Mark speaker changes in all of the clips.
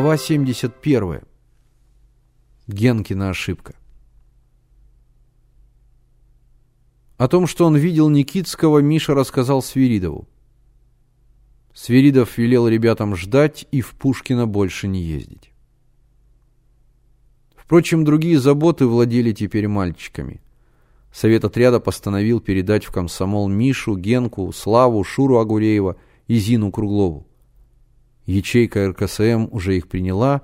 Speaker 1: Глава 71. Генкина ошибка. О том, что он видел Никитского, Миша рассказал Свиридову. Свиридов велел ребятам ждать и в Пушкино больше не ездить. Впрочем, другие заботы владели теперь мальчиками. Совет отряда постановил передать в комсомол Мишу, Генку, Славу, Шуру Агуреева и Зину Круглову. Ячейка РКСМ уже их приняла,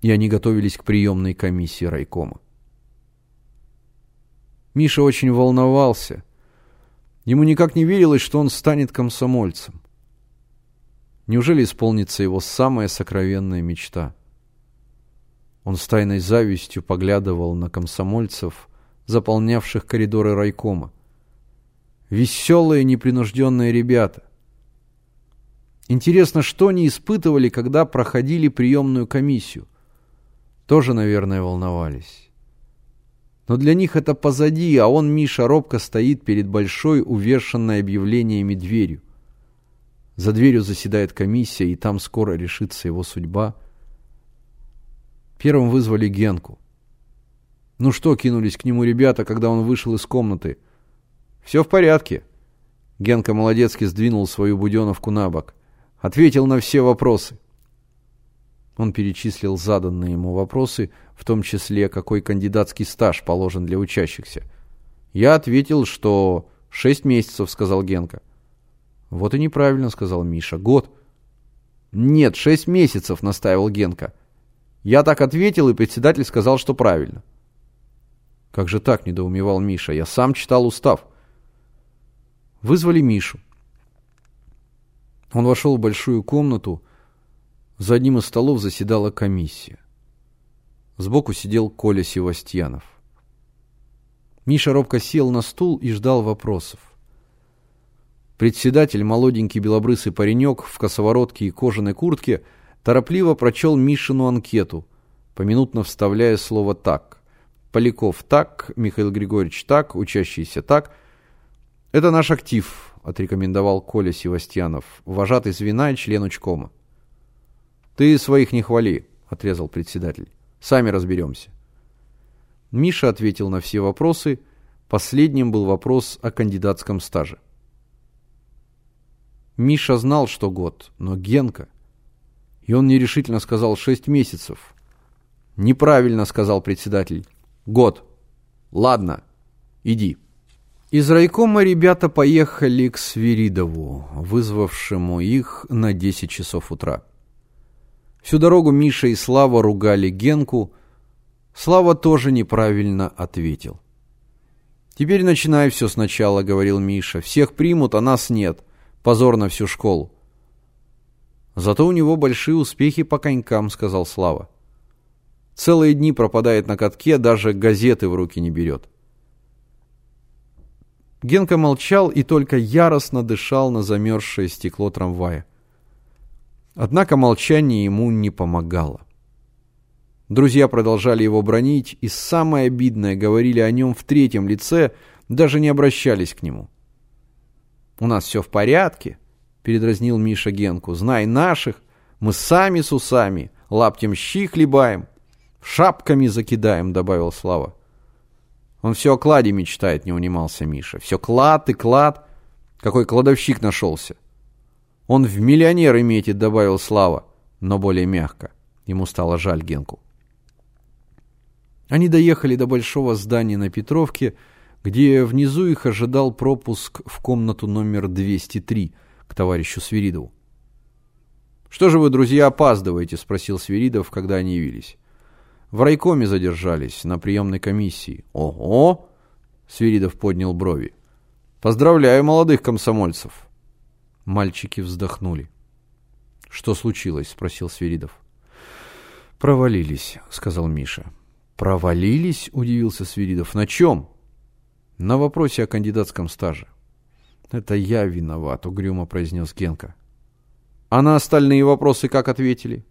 Speaker 1: и они готовились к приемной комиссии райкома. Миша очень волновался. Ему никак не верилось, что он станет комсомольцем. Неужели исполнится его самая сокровенная мечта? Он с тайной завистью поглядывал на комсомольцев, заполнявших коридоры райкома. Веселые, непринужденные ребята. Интересно, что они испытывали, когда проходили приемную комиссию? Тоже, наверное, волновались. Но для них это позади, а он, Миша, робко стоит перед большой, увешанной объявлениями дверью. За дверью заседает комиссия, и там скоро решится его судьба. Первым вызвали Генку. Ну что, кинулись к нему ребята, когда он вышел из комнаты. «Все в порядке». Генка молодецки сдвинул свою буденовку на бок. Ответил на все вопросы. Он перечислил заданные ему вопросы, в том числе, какой кандидатский стаж положен для учащихся. Я ответил, что шесть месяцев, сказал Генка. Вот и неправильно, сказал Миша. Год. Нет, шесть месяцев, настаивал Генка. Я так ответил, и председатель сказал, что правильно. Как же так, недоумевал Миша. Я сам читал устав. Вызвали Мишу. Он вошел в большую комнату. За одним из столов заседала комиссия. Сбоку сидел Коля Севастьянов. Миша робко сел на стул и ждал вопросов. Председатель, молоденький белобрысый паренек в косоворотке и кожаной куртке, торопливо прочел Мишину анкету, поминутно вставляя слово «так». Поляков так, Михаил Григорьевич так, учащийся так. Это наш актив, отрекомендовал Коля Севастьянов, вожатый звена и член учкома. «Ты своих не хвали», — отрезал председатель. «Сами разберемся». Миша ответил на все вопросы. Последним был вопрос о кандидатском стаже. Миша знал, что год, но Генка... И он нерешительно сказал шесть месяцев. «Неправильно», — сказал председатель. «Год. Ладно, иди». Из райкома ребята поехали к Свиридову, вызвавшему их на 10 часов утра. Всю дорогу Миша и Слава ругали Генку. Слава тоже неправильно ответил. «Теперь начинай все сначала», — говорил Миша. «Всех примут, а нас нет. Позор на всю школу». «Зато у него большие успехи по конькам», — сказал Слава. «Целые дни пропадает на катке, даже газеты в руки не берет». Генка молчал и только яростно дышал на замерзшее стекло трамвая. Однако молчание ему не помогало. Друзья продолжали его бронить, и самое обидное говорили о нем в третьем лице, даже не обращались к нему. «У нас все в порядке», — передразнил Миша Генку. «Знай наших, мы сами с усами, лаптем щи хлебаем, шапками закидаем», — добавил Слава. Он все о кладе мечтает, не унимался Миша. Все клад и клад. Какой кладовщик нашелся. Он в миллионеры метит, добавил Слава, но более мягко. Ему стало жаль Генку. Они доехали до большого здания на Петровке, где внизу их ожидал пропуск в комнату номер 203 к товарищу Свиридову. «Что же вы, друзья, опаздываете?» – спросил Свиридов, когда они явились. В райкоме задержались, на приемной комиссии. Ого! Свиридов поднял брови. Поздравляю молодых комсомольцев. Мальчики вздохнули. Что случилось? Спросил Свиридов. Провалились, сказал Миша. Провалились? Удивился Свиридов. На чем? На вопросе о кандидатском стаже. Это я виноват, угрюмо произнес Генка. А на остальные вопросы как ответили?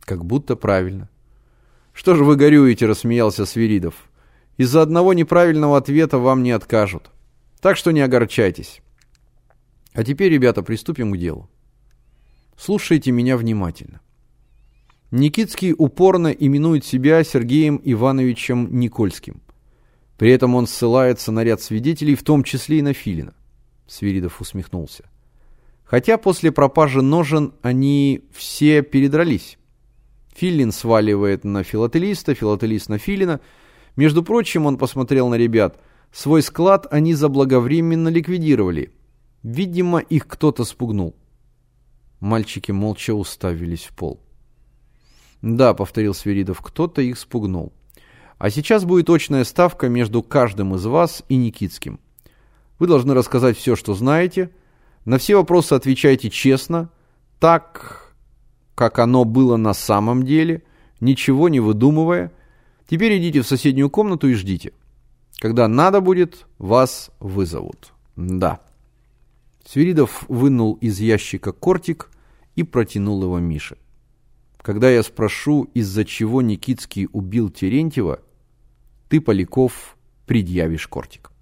Speaker 1: Как будто правильно. «Что же вы горюете?» – рассмеялся Свиридов. «Из-за одного неправильного ответа вам не откажут. Так что не огорчайтесь. А теперь, ребята, приступим к делу. Слушайте меня внимательно. Никитский упорно именует себя Сергеем Ивановичем Никольским. При этом он ссылается на ряд свидетелей, в том числе и на Филина. Свиридов усмехнулся. Хотя после пропажи ножен они все передрались. Филин сваливает на филателиста, филателист на Филина. Между прочим, он посмотрел на ребят. Свой склад они заблаговременно ликвидировали. Видимо, их кто-то спугнул. Мальчики молча уставились в пол. «Да», — повторил Свиридов, — «кто-то их спугнул. А сейчас будет точная ставка между каждым из вас и Никитским. Вы должны рассказать все, что знаете. На все вопросы отвечайте честно, так, как оно было на самом деле, ничего не выдумывая. Теперь идите в соседнюю комнату и ждите. Когда надо будет, вас вызовут. Да». Свиридов вынул из ящика кортик и протянул его Мише. Когда я спрошу, из-за чего Никитский убил Терентьева, ты, Поляков, предъявишь кортик.